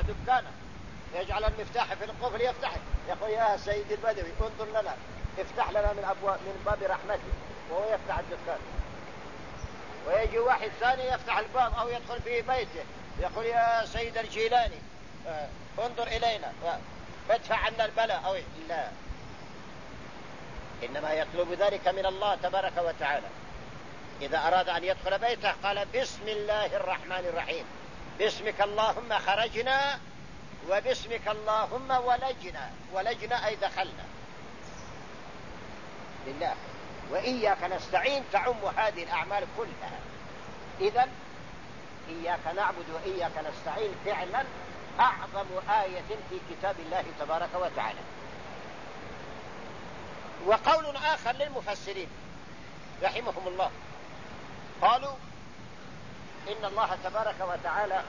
دكانه يجعل المفتاح في القفل يفتح يقول يا سيدي البدوي انظر لنا. افتح لنا من أبواب من باب رحمتك. وهو يفتح الدكان. ويجي واحد ثاني يفتح الباب أو يدخل في بيته. يقول يا سيد الجيلاني. آه، انظر إلينا. فادفع عنا البلاء. أو لا. إنما يطلب ذلك من الله تبارك وتعالى. إذا أراد أن يدخل بيته قال بسم الله الرحمن الرحيم. باسمك اللهم خرجنا وباسمك اللهم ولجنا ولجنا أي دخلنا. لله. وإياك نستعين تعم هذه الأعمال كلها. إذا إياك نعبد وإياك نستعين فعلا أعظم آية في كتاب الله تبارك وتعالى. وقول آخر للمفسرين رحمهم الله. قالوا إن الله تبارك وتعالى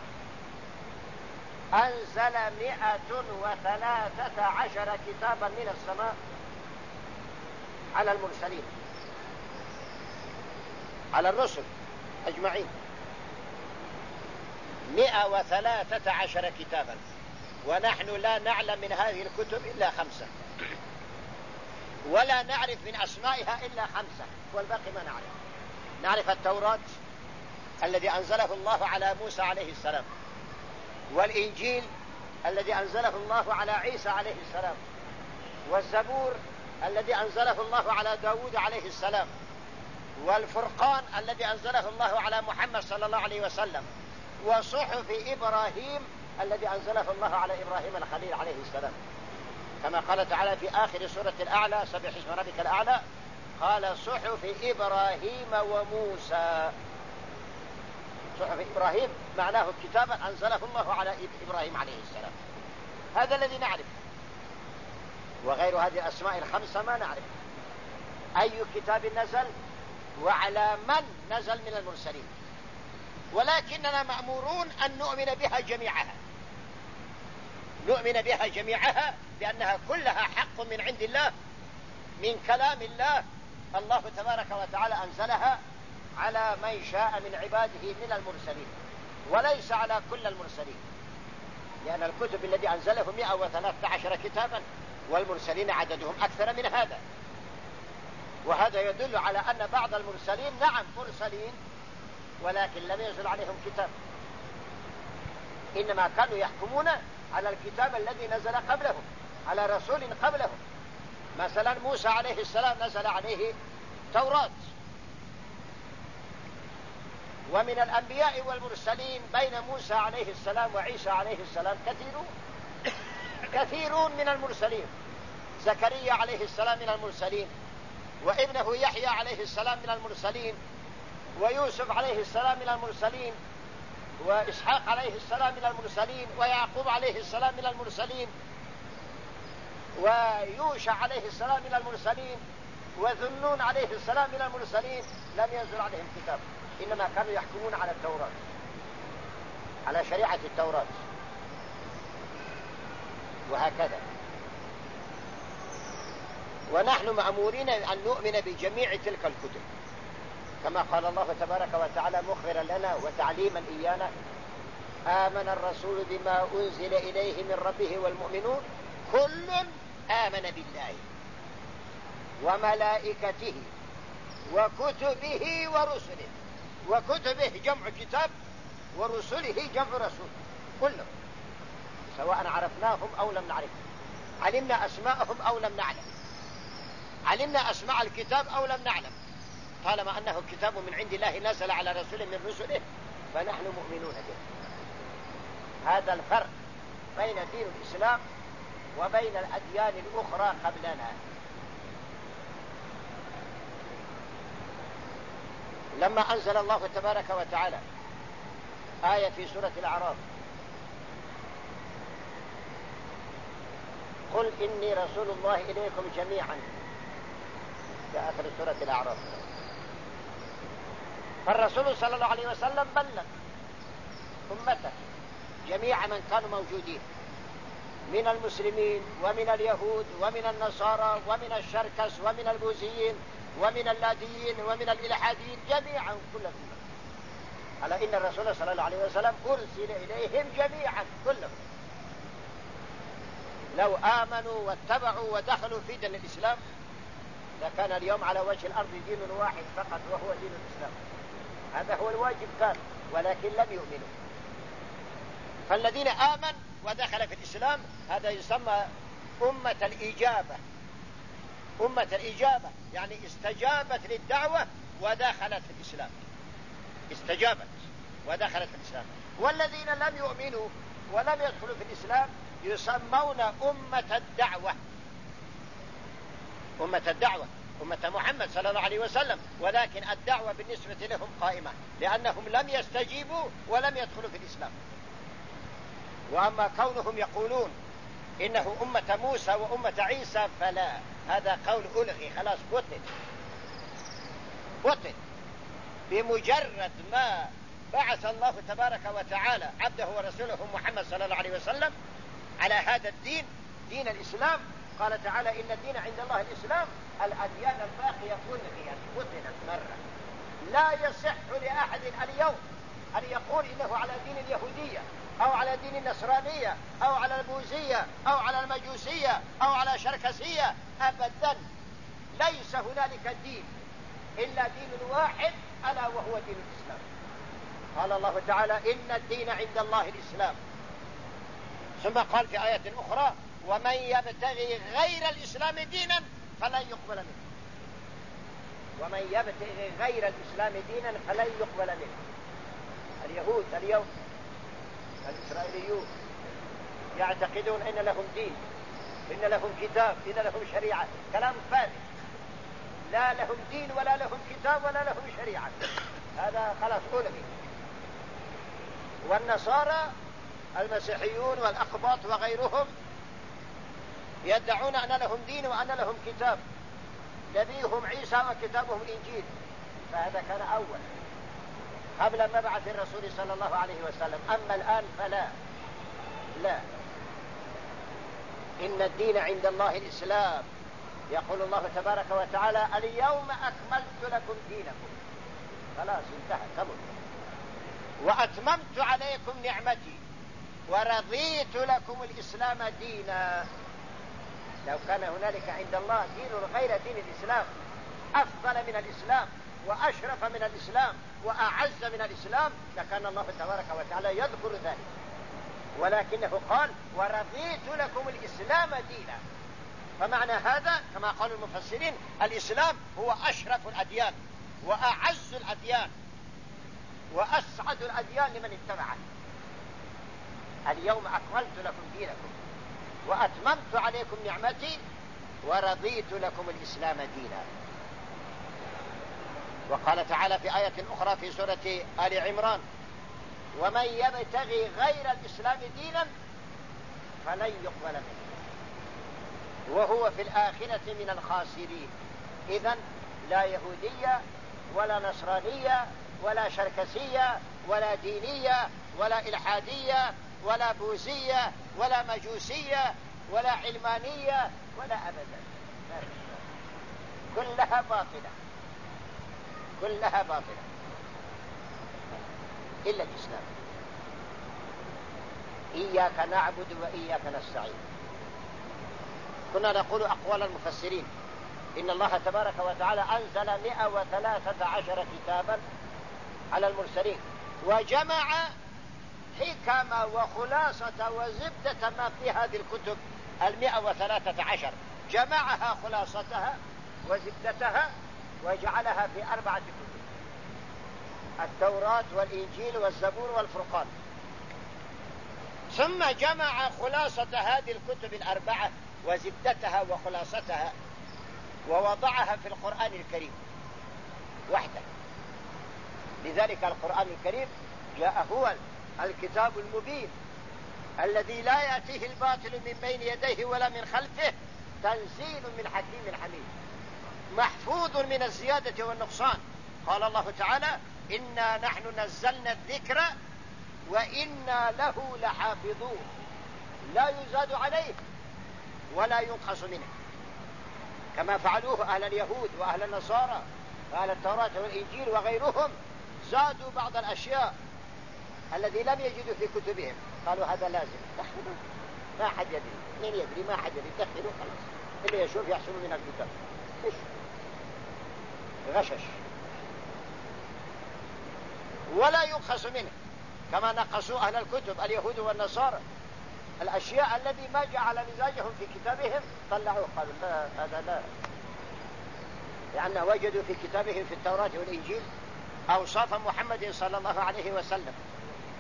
أنزل مئة وثلاثة عشر كتابا من السماء على المرسلين. على الرسل أجمعين. مئة وثلاثة عشر كتابا. ونحن لا نعلم من هذه الكتب إلا خمسة. ولا نعرف من أسمائها إلا خمسة. والباقي ما نعرف. نعرف التوراة الذي أنزله الله على موسى عليه السلام. والإنجيل الذي أنزله الله على عيسى عليه السلام. والزبور الذي أنزله الله على داود عليه السلام. والفرقان الذي أنزله الله على محمد صلى الله عليه وسلم. وصحف إبراهيم الذي أنزله الله على إبراهيم الخليل عليه السلام. كما قال تعالى في آخر سورة الأعلى سبح اسم ربك الأعلى قال صحف إبراهيم وموسى. صحف إبراهيم معناه كتابا أنزله الله على إبراهيم عليه السلام. هذا الذي نعرف. وغير هذه الأسماء الخمسة ما نعرف. أي كتاب نزل وعلى من نزل من المرسلين. ولكننا مأمورون أن نؤمن بها جميعها. نؤمن بها جميعها بأنها كلها حق من عند الله من كلام الله. الله تبارك وتعالى أنزلها على من شاء من عباده من المرسلين وليس على كل المرسلين. لأن الكتب الذي أنزله 113 كتابا والمرسلين عددهم أكثر من هذا. وهذا يدل على أن بعض المرسلين نعم مرسلين ولكن لم ينزل عليهم كتاب. إنما كانوا يحكمون على الكتاب الذي نزل قبلهم على رسول قبلهم. مثلا موسى عليه السلام نزل عليه توراة ومن الأنبياء والمرسلين بين موسى عليه السلام وعيسى عليه السلام كثيرون. كثيرون من المرسلين. زكريا عليه السلام من المرسلين. وابنه يحيى عليه السلام من المرسلين. ويوسف عليه السلام من المرسلين. وإسحاق عليه السلام من المرسلين. ويعقوب عليه السلام من المرسلين. ويوشع عليه السلام من المرسلين. وذنون عليه السلام من المرسلين. لم ينزل عليهم كتاب. إنما كانوا يحكمون على التوراة على شريعة التوراة. وهكذا. ونحن مأمورين أن نؤمن بجميع تلك الكتب. كما قال الله تبارك وتعالى مخبرا لنا وتعليما إيانا آمن الرسول بما أنزل إليه من ربه والمؤمنون كل آمن بالله وملائكته وكتبه ورسله. وكتبه جمع كتاب ورسله جمع رسول كلهم سواء عرفناهم أو لم نعرفهم. علمنا أسماءهم أو لم نعلم. علمنا أسماء الكتاب أو لم نعلم. طالما أنه كتاب من عند الله نزل على رسول من رسله فنحن مؤمنون به. هذا الفرق بين دين الإسلام وبين الأديان الأخرى قبلنا. لما أنزل الله تبارك وتعالى آية في سورة الأعراف. قل إني رسول الله إليكم جميعا. في آخر سورة الأعراف. فالرسول صلى الله عليه وسلم بلغ أمته جميع من كانوا موجودين. من المسلمين ومن اليهود ومن النصارى ومن الشركس ومن البوذيين ومن اللاديين ومن الإلحاديين جميعا كلهم. على إن الرسول صلى الله عليه وسلم أرسل إليهم جميعا كلهم. لو آمنوا واتبعوا ودخلوا في دين الإسلام لكان اليوم على وجه الأرض دين واحد فقط وهو دين الإسلام. هذا هو الواجب كان ولكن لم يؤمنوا. فالذين آمن ودخل في الإسلام هذا يسمى أمة الإجابة. أمة الإجابة يعني استجابت للدعوة ودخلت في الإسلام. استجابت ودخلت في الإسلام. والذين لم يؤمنوا ولم يدخلوا في الإسلام يسمون أمة الدعوة. أمة الدعوة أمة محمد صلى الله عليه وسلم. ولكن الدعوة بالنسبة لهم قائمة لأنهم لم يستجيبوا ولم يدخلوا في الإسلام. وأما كونهم يقولون إنه أمة موسى وأمة عيسى فلا. هذا قول ألغي. خلاص بطل بطل بمجرد ما بعث الله تبارك وتعالى عبده ورسوله محمد صلى الله عليه وسلم على هذا الدين دين الإسلام قال تعالى إن الدين عند الله الإسلام. الأديان الباقية ألغيت بطلت مرة. لا يصح لأحد اليوم أن يقول إنه على دين اليهودية. أو على دين النصرانية أو على البوذية أو على المجوسية أو على شركسية أبدا. ليس هنالك دين إلا دين واحد ألا وهو دين الإسلام. قال الله تعالى إن الدين عند الله الإسلام. ثم قال في آية أخرى ومن يبتغي غير الإسلام دينا فلن يقبل منه. ومن يبتغي غير الإسلام دينا فلن يقبل منه. اليهود اليوم الإسرائيليون يعتقدون أن لهم دين إن لهم كتاب إن لهم شريعة كلام فارغ. لا لهم دين ولا لهم كتاب ولا لهم شريعة. هذا خلاص ألغي والنصارى المسيحيون والأقباط وغيرهم يدعون أن لهم دين وأن لهم كتاب. نبيهم عيسى وكتابهم الإنجيل فهذا كان أول. قبل مبعث الرسول صلى الله عليه وسلم. أما الآن فلا. لا. إن الدين عند الله الإسلام. يقول الله تبارك وتعالى اليوم أكملت لكم دينكم. خلاص انتهى كمل وأتممت عليكم نعمتي. ورضيت لكم الإسلام دينا. لو كان هنالك عند الله دين غير دين الإسلام أفضل من الإسلام. وأشرف من الإسلام وأعز من الإسلام لكان الله تبارك وتعالى يذكر ذلك. ولكنه قال ورضيت لكم الإسلام دينا. فمعنى هذا كما قال المفسرين الإسلام هو أشرف الأديان وأعز الأديان وأسعد الأديان لمن اتبعه. اليوم أكملت لكم دينكم وأتممت عليكم نعمتي ورضيت لكم الإسلام دينا. وقال تعالى في آية أخرى في سورة آل عمران ومن يبتغي غير الإسلام دينا فلن يقبل منه. وهو في الآخرة من الخاسرين. إذا لا يهودية ولا نصرانية ولا شركسية ولا دينية ولا إلحادية ولا بوذية ولا مجوسية ولا علمانية ولا أبدا. كلها باطلة. كلها باطلة. إلا الإسلام. إياك نعبد وإياك نستعين. كنا نقول أقوال المفسرين إن الله تبارك وتعالى أنزل 113 كتابا على المرسلين وجمع حكم وخلاصة وزبدة ما في هذه الكتب المئة وثلاثة عشر. جمعها خلاصتها وزبدتها وجعلها في أربعة كتب التوراة والإنجيل والزبور والفرقان. ثم جمع خلاصة هذه الكتب الأربعة وزبدتها وخلاصتها ووضعها في القرآن الكريم وحده. لذلك القرآن الكريم جاء هو الكتاب المبين الذي لا يأتيه الباطل من بين يديه ولا من خلفه تنزيل من حكيم حميد. محفوظ من الزيادة والنقصان. قال الله تعالى إنا نحن نزلنا الذكر وإنا له لحافظون. لا يزاد عليه ولا ينقص منه. كما فعلوه أهل اليهود وأهل النصارى وأهل التوراة والإنجيل وغيرهم زادوا بعض الأشياء الذي لم يجدوا في كتبهم. قالوا هذا لازم. ما حد يدري. من يدري؟ ما حد يدري. دخلوا خلاص. اللي يشوف يحسب من الكتاب. غشش. ولا ينقص منه كما نقصوا أهل الكتب اليهود والنصارى. الأشياء الذي ما جعل مزاجهم في كتابهم طلعوه قالوا لا هذا لا. لأن وجدوا في كتابهم في التوراة والإنجيل أوصاف محمد صلى الله عليه وسلم.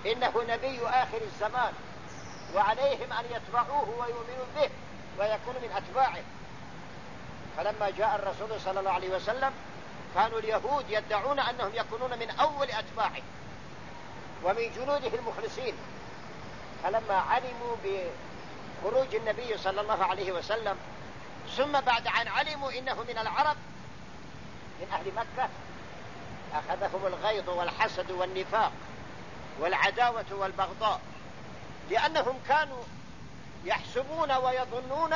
إنه نبي آخر الزمان وعليهم أن يتبعوه ويؤمنوا به ويكونوا من أتباعه. فلما جاء الرسول صلى الله عليه وسلم كانوا اليهود يدعون أنهم يكونون من أول أتباعه ومن جنوده المخلصين. فلما علموا بخروج النبي صلى الله عليه وسلم ثم بعد أن علموا إنه من العرب من أهل مكة أخذهم الغيظ والحسد والنفاق والعداوة والبغضاء لأنهم كانوا يحسبون ويظنون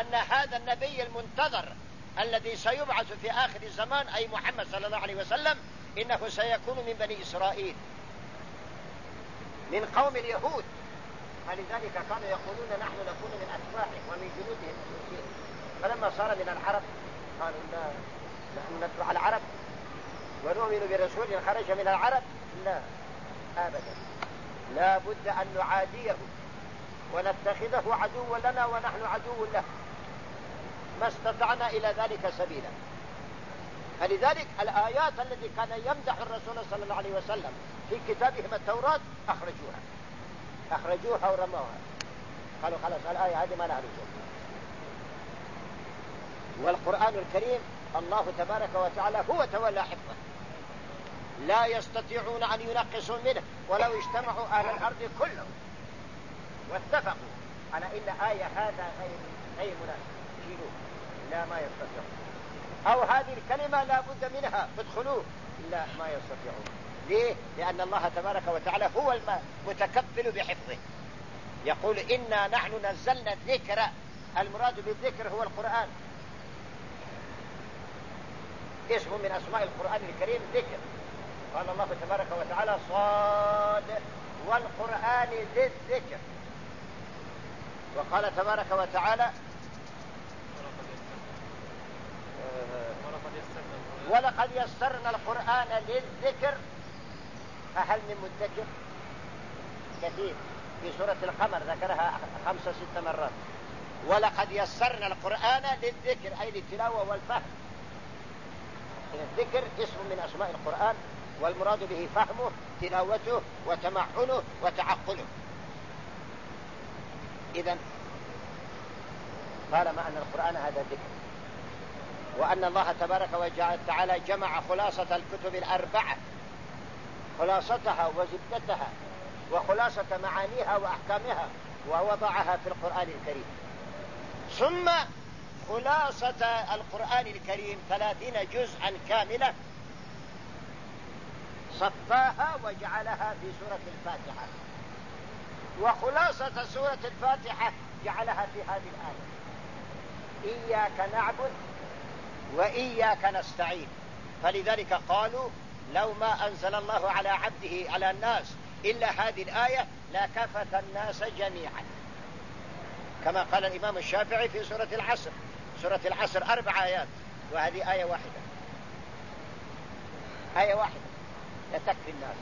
أن هذا النبي المنتظر الذي سيبعث في آخر الزمان أي محمد صلى الله عليه وسلم إنه سيكون من بني إسرائيل. من قوم اليهود. فلذلك كانوا يقولون نحن نكون من أتباعه ومن جنوده. المسلمين فلما صار من العرب قالوا لا نحن نتبع العرب. ونؤمن برسول خرج من العرب. لا أبدا. لا بد أن نعاديه ونتخذه عدوا لنا ونحن عدو له. ما استطعنا إلى ذلك سبيلا. فلذلك الآيات التي كان يمدح الرسول صلى الله عليه وسلم في كتابهم التوراة أخرجوها. أخرجوها ورموها. قالوا خلاص الآية هذه ما لزوم. والقرآن الكريم الله تبارك وتعالى هو تولى حفظه. لا يستطيعون أن ينقصوا منه ولو اجتمعوا أهل الأرض كلهم. واتفقوا على إن آية هذا غير غير مناسب. شيلوه لا ما يستطيعون. أو هذه الكلمة لا بد منها ادخلوه. لا ما يستطيعون. ليه؟ لأن الله تبارك وتعالى هو المتكفل بحفظه. يقول إنا نحن نزلنا الذكر. المراد بالذكر هو القرآن. اسم من أسماء القرآن الكريم؟ ذكر. قال الله تبارك وتعالى صاد والقرآن ذي الذكر وقال تبارك وتعالى ولقد يسرنا القرآن للذكر فهل من مدكر؟ كثير. في سورة القمر ذكرها خمسة ست مرات. ولقد يسرنا القرآن للذكر أي للتلاوة والفهم. الذكر اسم من أسماء القرآن والمراد به فهمه تلاوته وتمعنه وتعقله. إذا طالما أن القرآن هذا الذكر وأن الله تبارك وتعالى جمع خلاصة الكتب الأربعة. خلاصتها وزبدتها وخلاصة معانيها وأحكامها ووضعها في القرآن الكريم. ثم خلاصة القرآن الكريم ثلاثين جزءا كاملة صفاها وجعلها في سورة الفاتحة. وخلاصة سورة الفاتحة جعلها في هذه الآية. إياك نعبد وإياك نستعين. فلذلك قالوا لو ما أنزل الله على عبده على الناس إلا هذه الآية لكفت الناس جميعا. كما قال الإمام الشافعي في سورة العصر. سورة العصر أربع آيات وهذه آية واحدة. آية واحدة. لتكفي الناس.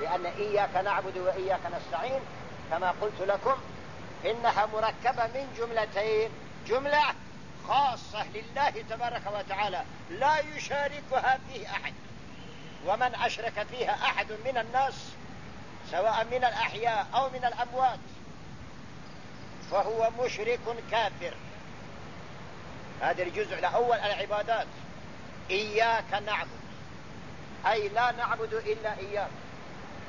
لأن إياك نعبد وإياك نستعين كما قلت لكم إنها مركبة من جملتين. جملة خاصة لله تبارك وتعالى لا يشاركها فيه أحد. ومن أشرك فيها أحد من الناس سواء من الأحياء أو من الأموات فهو مشرك كافر. هذا الجزء الأول العبادات. إياك نعبد. أي لا نعبد إلا إياك.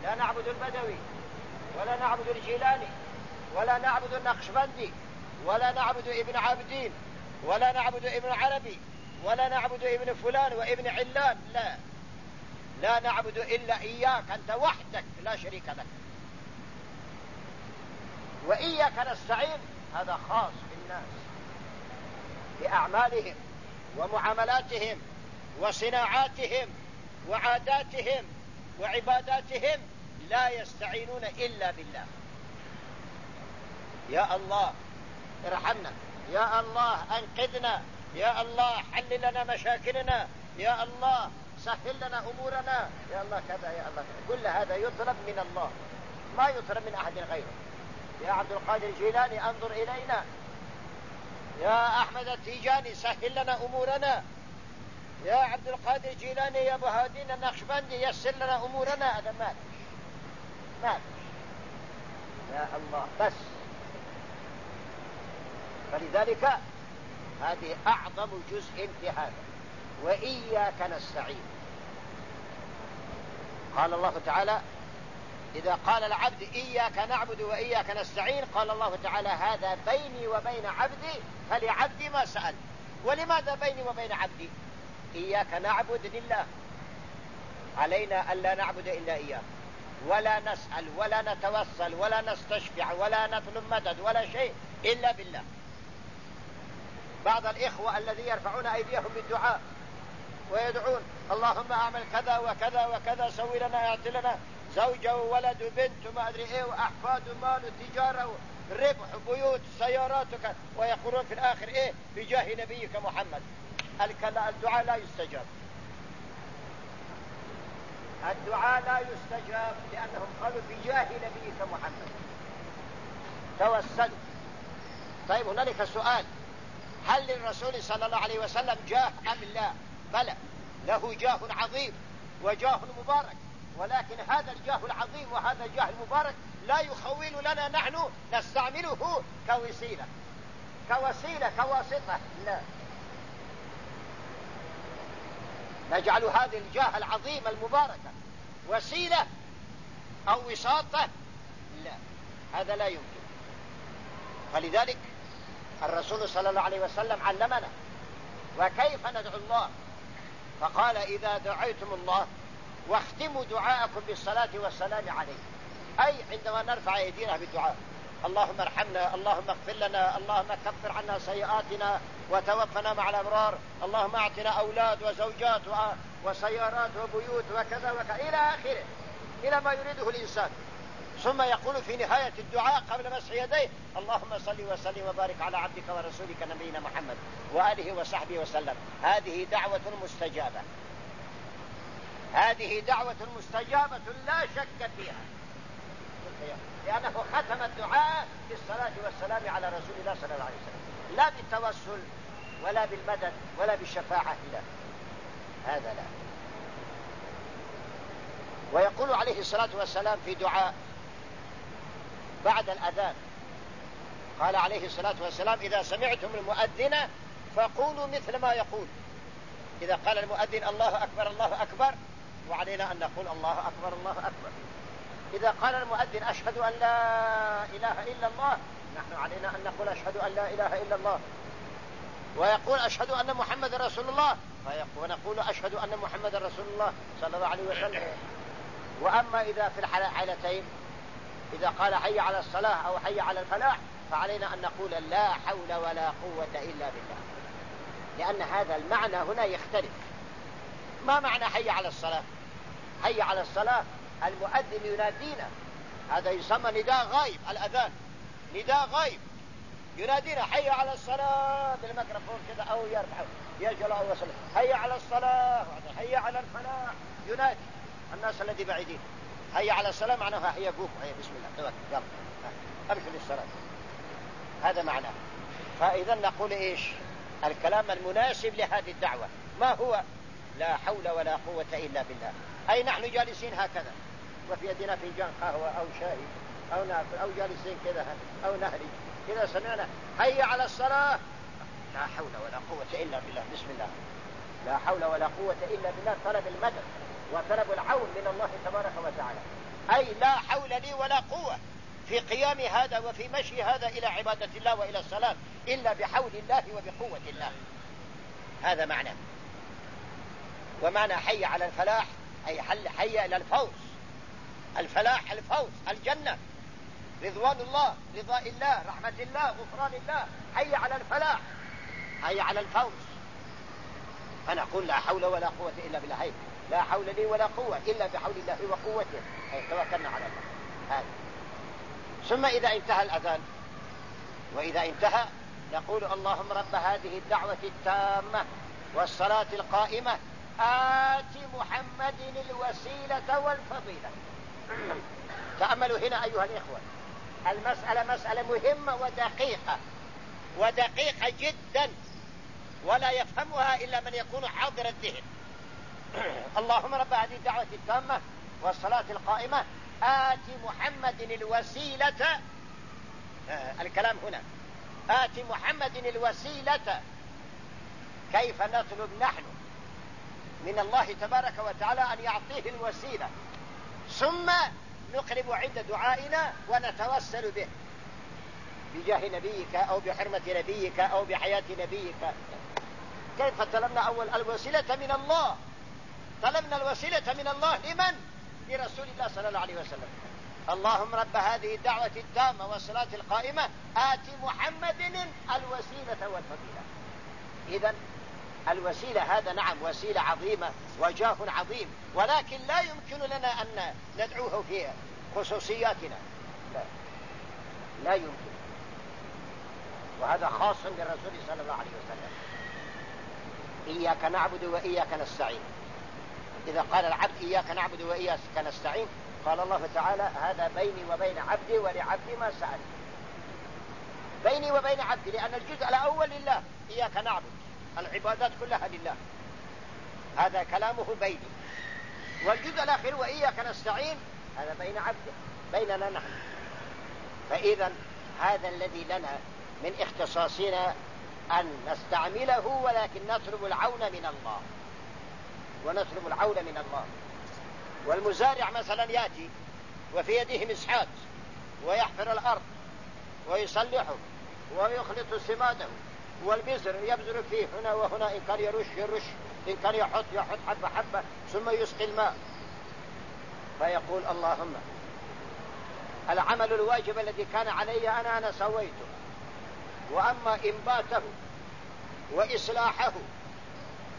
لا نعبد البدوي ولا نعبد الجيلاني ولا نعبد النقشبندي ولا نعبد ابن عابدين. ولا نعبد ابن عربي ولا نعبد ابن فلان وابن علان لا. لا نعبد إلا إياك أنت وحدك لا شريك لك. وإياك نستعين هذا خاص بالناس. بأعمالهم ومعاملاتهم وصناعاتهم وعاداتهم وعباداتهم لا يستعينون إلا بالله. يا الله ارحمنا. يا الله أنقذنا يا الله حل لنا مشاكلنا يا الله سهل لنا أمورنا. يا الله كذا يا الله كذا. كل هذا يطلب من الله ما يطلب من أحد غيره. يا عبد القادر الجيلاني أنظر إلينا. يا أحمد التيجاني سهل لنا أمورنا. يا عبد القادر الجيلاني يا ابو هادين النقشبندي يسر لنا أمورنا. هذا ما ما يا الله بس. فلذلك هذه أعظم جزء في هذا وإياك نستعين. قال الله تعالى إذا قال العبد إياك نعبد وإياك نستعين قال الله تعالى هذا بيني وبين عبدي فلعبدي ما سأل. ولماذا بيني وبين عبدي؟ إياك نعبد لله. علينا ألا نعبد إلا إياه. ولا نسأل ولا نتوصل ولا نستشفع ولا نطلب مدد ولا شيء إلا بالله. بعض الإخوة الذين يرفعون أيديهم بالدعاء ويدعون اللهم اعمل كذا وكذا وكذا سوي لنا اعط لنا زوجة وولد وبنت وما أدري إيه وأحفاد ومال وتجارة ربح بيوت سيارات ويقولون في الآخر إيه؟ بجاه نبيك محمد. الدعاء لا يستجاب. الدعاء لا يستجاب لأنهم قالوا بجاه نبيك محمد. توسلوا. طيب هنالك سؤال. هل للرسول صلى الله عليه وسلم جاه أم لا؟ بلى له جاه عظيم وجاه مبارك ولكن هذا الجاه العظيم وهذا الجاه المبارك لا يخول لنا نحن نستعمله كوسيلة. كوسيلة كواسطة. لا. نجعل هذه الجاه العظيمة المباركة وسيلة أو وساطة. لا هذا لا يمكن. فلذلك الرسول صلى الله عليه وسلم علمنا. وكيف ندعو الله؟ فقال إذا دعيتم الله واختموا دعاءكم بالصلاة والسلام عليه. أي عندما نرفع أيدينا بالدعاء. اللهم ارحمنا اللهم اغفر لنا اللهم كفر عنا سيئاتنا وتوفنا مع الأبرار. اللهم أعطنا أولاد وزوجات وسيارات وبيوت وكذا وكذا. إلى آخره. إلى ما يريده الإنسان. ثم يقول في نهاية الدعاء قبل مسح يديه اللهم صل وسلم وبارك على عبدك ورسولك نبينا محمد وآله وصحبه وسلم. هذه دعوة مستجابة. هذه دعوة مستجابة لا شك فيها. لأنه ختم الدعاء بالصلاة والسلام على رسول الله صلى الله عليه وسلم. لا بالتوسل ولا بالمدد ولا بالشفاعة لا هذا لا. ويقول عليه الصلاة والسلام في دعاء بعد الأذان. قال عليه الصلاة والسلام إذا سمعتم المؤذن فقولوا مثل ما يقول. إذا قال المؤذن الله أكبر الله أكبر وعلينا أن نقول الله أكبر الله أكبر. إذا قال المؤذن أشهد أن لا إله إلا الله نحن علينا أن نقول أشهد أن لا إله إلا الله. ويقول أشهد أن محمد رسول الله ونقول أشهد أن محمد رسول الله صلى الله عليه وسلم. وأما إذا في الحالتين إذا قال حي على الصلاة أو حي على الفلاح فعلينا أن نقول لا حول ولا قوة إلا بالله. لأن هذا المعنى هنا يختلف. ما معنى حي على الصلاة؟ حي على الصلاة المؤذن ينادينا. هذا يسمى نداء غايب الأذان. نداء غايب. ينادينا حي على الصلاة بالميكروفون كذا أو يرفع يجل أو يصل حي على الصلاة حي على الفلاح. ينادي. الناس الذي بعيدين. هيا على السلام معناها هيا قوم هيا بسم الله. يلا امشي للصلاة. هذا معناه. فإذا نقول إيش؟ الكلام المناسب لهذه الدعوة. ما هو؟ لا حول ولا قوة إلا بالله. أي نحن جالسين هكذا. وفي يدنا فنجان قهوة أو شاي أو ناكل أو جالسين كذا أو نهري. إذا سمعنا هيا على الصلاة. لا حول ولا قوة إلا بالله. بسم الله. لا حول ولا قوة إلا بالله. طلب المدد. وطلب العون من الله تبارك وتعالى. أي لا حول لي ولا قوة في قيام هذا وفي مشي هذا إلى عبادة الله وإلى الصلاة إلا بحول الله وبقوة الله. هذا معنى. ومعنى حي على الفلاح أي حي إلى الفوز. الفلاح الفوز الجنة. رضوان الله رضاء الله رحمة الله غفران الله حي على الفلاح حي على الفوز. فنقول لا حول ولا قوة إلا بالله. لا حول لي ولا قوة إلا بحول الله وقوته. أي توكلنا على الله. هذا. ثم إذا انتهى الأذان وإذا انتهى نقول اللهم رب هذه الدعوة التامة والصلاة القائمة آت محمد الوسيلة والفضيلة. تأملوا هنا أيها الإخوة المسألة مسألة مهمة ودقيقة ودقيقة جدا ولا يفهمها إلا من يكون حاضر الذهن. اللهم رب هذه الدعوة التامة والصلاة القائمة. آت محمد الوسيلة. آه الكلام هنا. آت محمد الوسيلة. كيف نطلب نحن من الله تبارك وتعالى أن يعطيه الوسيلة؟ ثم نقرب عند دعائنا ونتوسل به. بجاه نبيك أو بحرمة نبيك أو بحياة نبيك. كيف طلبنا أول الوسيلة من الله؟ طلبنا الوسيلة من الله لمن؟ لرسول الله صلى الله عليه وسلم. اللهم رب هذه الدعوة التامة والصلاة القائمة. آت محمد الوسيلة والفضيلة. إذا الوسيلة هذا نعم وسيلة عظيمة وجاه عظيم. ولكن لا يمكن لنا أن ندعوه في خصوصياتنا. لا. لا يمكن. وهذا خاص بالرسول صلى الله عليه وسلم. إياك نعبد وإياك نستعين. إذا قال العبد إياك نعبد وإياك نستعين قال الله تعالى هذا بيني وبين عبدي ولعبدي ما سأل. بيني وبين عبدي لأن الجزء الأول لله إياك نعبد. العبادات كلها لله. هذا كلامه بيني. والجزء الأخير وإياك نستعين هذا بين عبده بيننا نحن. فإذا هذا الذي لنا من اختصاصنا أن نستعمله ولكن نطلب العون من الله. ونطلب العون من الله. والمزارع مثلا يأتي وفي يده مسحات ويحفر الأرض ويصلحه ويخلط سماده والبزر يبذر فيه هنا وهنا إن كان يرش يرش إن كان يحط يحط حبة حبة ثم يسقي الماء. فيقول اللهم العمل الواجب الذي كان علي أنا أنا سويته. وأما إنباته وإصلاحه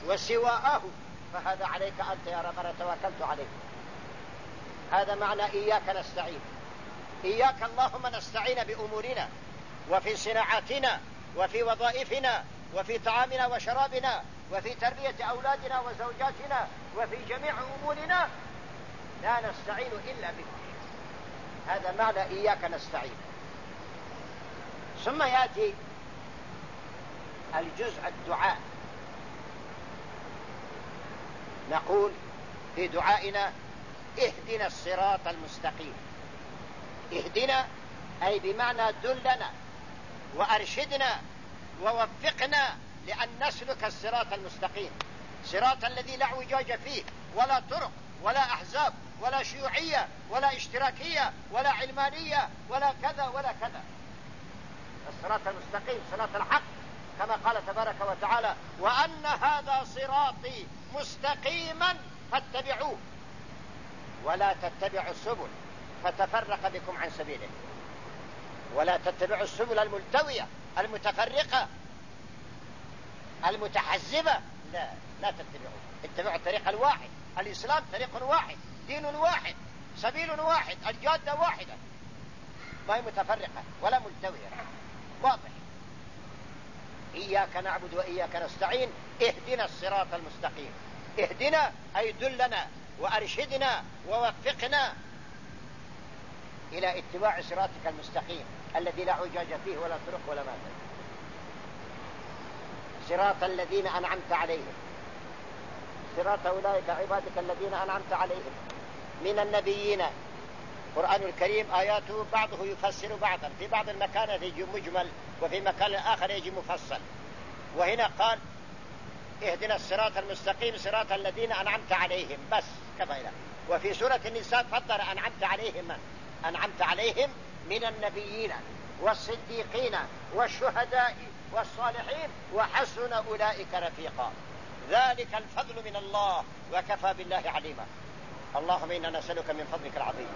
وسواءه فهذا عليك أنت يا رب أنا توكلت عليك. هذا معنى إياك نستعين. إياك اللهم نستعين بأمورنا وفي صناعاتنا وفي وظائفنا وفي طعامنا وشرابنا وفي تربية أولادنا وزوجاتنا وفي جميع أمورنا. لا نستعين إلا بك. هذا معنى إياك نستعين. ثم يأتي الجزء الدعاء. نقول في دعائنا اهدنا الصراط المستقيم. اهدنا أي بمعنى دلنا وأرشدنا ووفقنا لأن نسلك الصراط المستقيم. صراط الذي لا اعوجاج فيه ولا طرق ولا أحزاب ولا شيوعية ولا اشتراكية ولا علمانية ولا كذا ولا كذا. الصراط المستقيم صراط الحق كما قال تبارك وتعالى وأن هذا صراطي مستقيما فاتبعوه. ولا تتبعوا السبل فتفرق بكم عن سبيله. ولا تتبعوا السبل الملتوية المتفرقة المتحزبة لا لا تتبعوا اتبعوا الطريق الواحد الإسلام طريق واحد دين واحد سبيل واحد الجادة واحدة. ما هي متفرقة ولا ملتوية. واضح. إياك نعبد وإياك نستعين اهدنا الصراط المستقيم. اهدنا أي دلنا وأرشدنا ووفقنا إلى اتباع صراطك المستقيم الذي لا عجاج فيه ولا طرق ولا ماذا صراط الذين أنعمت عليهم. صراط أولئك عبادك الذين أنعمت عليهم. من النبيين القرآن الكريم آياته بعضه يفسر بعضا. في بعض المكان يجي مجمل وفي مكان آخر يجي مفصل. وهنا قال اهدنا الصراط المستقيم صراط الذين أنعمت عليهم. بس كفى وفي سورة النساء فضل أنعمت عليهم أنعمت عليهم من النبيين والصديقين والشهداء والصالحين وحسن أولئك رفيقا. ذلك الفضل من الله وكفى بالله عليما. اللهم إنا نسألك من فضلك العظيم.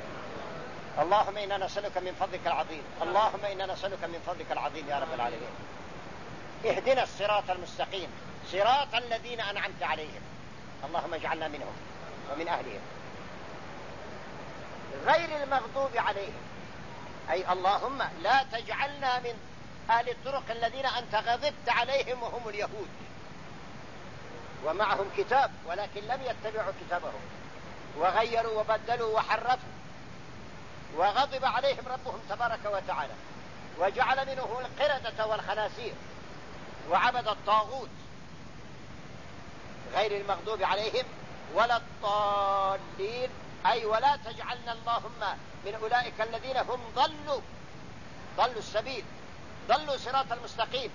اللهم إنا نسألك من فضلك العظيم. اللهم إنا نسألك من فضلك العظيم يا رب العالمين. اهدنا الصراط المستقيم. صراط الذين أنعمت عليهم. اللهم اجعلنا منهم ومن أهلهم. غير المغضوب عليهم. أي اللهم لا تجعلنا من أهل الطرق الذين أنت غضبت عليهم وهم اليهود. ومعهم كتاب ولكن لم يتبعوا كتابهم. وغيروا وبدلوا وحرفوا. وغضب عليهم ربهم تبارك وتعالى. وجعل منهم القردة والخناسير وعبد الطاغوت غير المغضوب عليهم ولا الضالين. أي ولا تجعلنا اللهم من أولئك الذين هم ضلوا ضلوا السبيل ضلوا صراط المستقيم.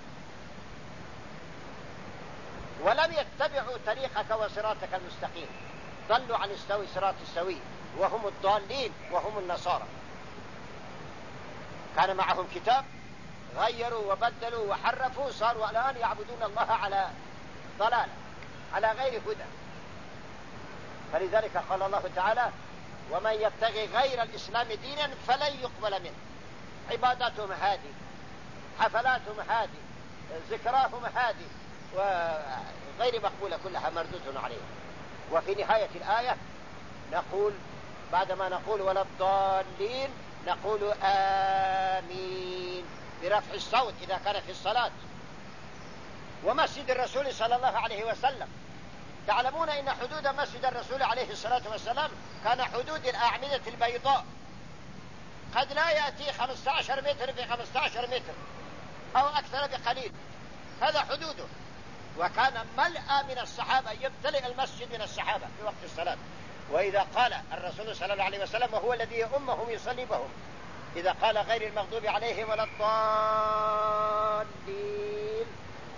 ولم يتبعوا طريقك وصراطك المستقيم. ضلوا عن استوي صراط السوي وهم الضالين وهم النصارى. كان معهم كتاب غيروا وبدلوا وحرفوا صاروا الآن يعبدون الله على ضلال على غير هدى. فلذلك قال الله تعالى ومن يبتغي غير الإسلام دينا فلن يقبل منه. عباداتهم هذه حفلاتهم هذه ذكراهم هذه وغير مقبولة كلها مردود عليهم. وفي نهاية الآية نقول بعدما نقول ولا الضالين نقول آمين. برفع الصوت إذا كان في الصلاة. ومسجد الرسول صلى الله عليه وسلم. تعلمون إن حدود مسجد الرسول عليه الصلاة والسلام كان حدود الأعمدة البيضاء. قد لا يأتي 15 متر في 15 متر أو أكثر بقليل. هذا حدوده. وكان ملأ من الصحابة يمتلئ المسجد من الصحابة في وقت الصلاة. وإذا قال الرسول صلى الله عليه وسلم وهو الذي يؤمهم يصلي بهم إذا قال غير المغضوب عليهم ولا الضالين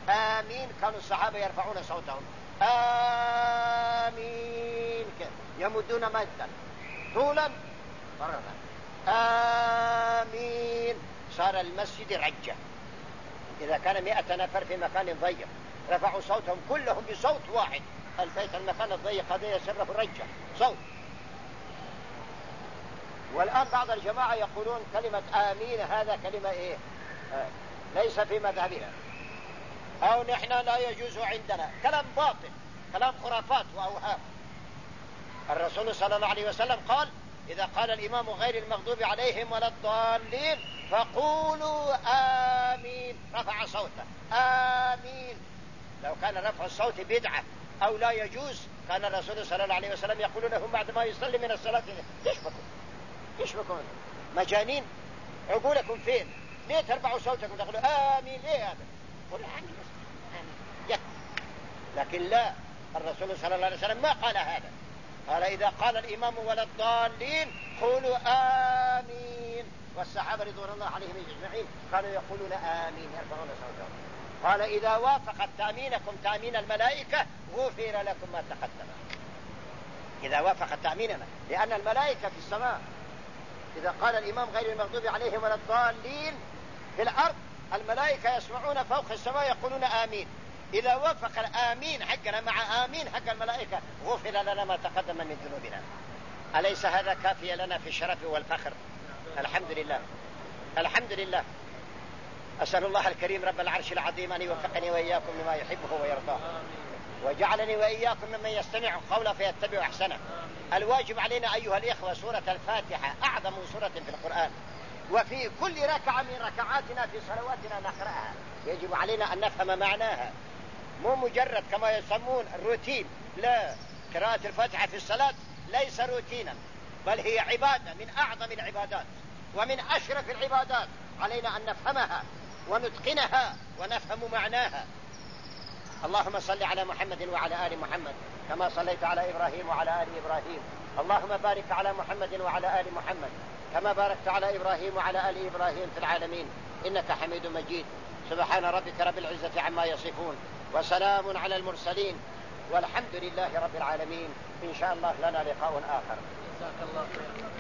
آمين كانوا الصحابة يرفعون صوتهم. آمين يمدون مدا طولا مرة. آمين صار المسجد رجة. إذا كان مئة نفر في مكان ضيق رفعوا صوتهم كلهم بصوت واحد. البيت المكان الضيق هذا يصير رجة صوت. والآن بعض الجماعة يقولون كلمة آمين هذا كلمة إيه؟ آه ليس في مذهبنا. أو نحن لا يجوز عندنا. كلام باطل كلام خرافات وأوهام. الرسول صلى الله عليه وسلم قال إذا قال الإمام غير المغضوب عليهم ولا الضالين فقولوا آمين. رفع صوته. آمين. لو كان رفع الصوت بدعة. أو لا يجوز. كان الرسول صلى الله عليه وسلم يقول لهم بعد ما يصلي من الصلاة إيش بكم؟ مجانين. عقولكم فين؟ ليه ترفعوا صوتكم؟ تقولوا آمين. ليه هذا؟ قل آمين. آمين. لكن لا. الرسول صلى الله عليه وسلم ما قال هذا. قال إذا قال الإمام ولا الضالين قولوا آمين. والصحابة رضوان الله عليهم أجمعين كانوا يقولون آمين يرفعون صوتهم. قال إذا وافقت تأمينكم تأمين الملائكة غفر لكم ما تقدم. إذا وافقت تأميننا لأن الملائكة في السماء. إذا قال الإمام غير المغضوب عليهم ولا الضالين في الأرض الملائكة يسمعون فوق السماء يقولون آمين. إذا وفق الآمين حقنا مع آمين حق الملائكة غفر لنا ما تقدم من ذنوبنا. أليس هذا كافيا لنا في الشرف والفخر؟ الحمد لله. الحمد لله. أسأل الله الكريم رب العرش العظيم أن يوفقني وإياكم لما يحبه ويرضاه. وجعلني وإياكم ممن يستمع قولا فيتبع أحسنه. الواجب علينا أيها الإخوة سورة الفاتحة أعظم سورة في القرآن. وفي كل ركعة من ركعاتنا في صلواتنا نقرأها. يجب علينا أن نفهم معناها. مو مجرد كما يسمون روتين. لا قراءة الفاتحة في الصلاة ليس روتينا بل هي عبادة من أعظم العبادات ومن أشرف العبادات. علينا أن نفهمها. ونتقنها ونفهم معناها. اللهم صل على محمد وعلى آل محمد كما صليت على إبراهيم وعلى آل إبراهيم. اللهم بارك على محمد وعلى آل محمد كما باركت على إبراهيم وعلى آل إبراهيم في العالمين. إنك حميد مجيد. سبحان ربك رب العزة عما يصفون وسلام على المرسلين. والحمد لله رب العالمين. إن شاء الله لنا لقاء آخر. جزاك الله خير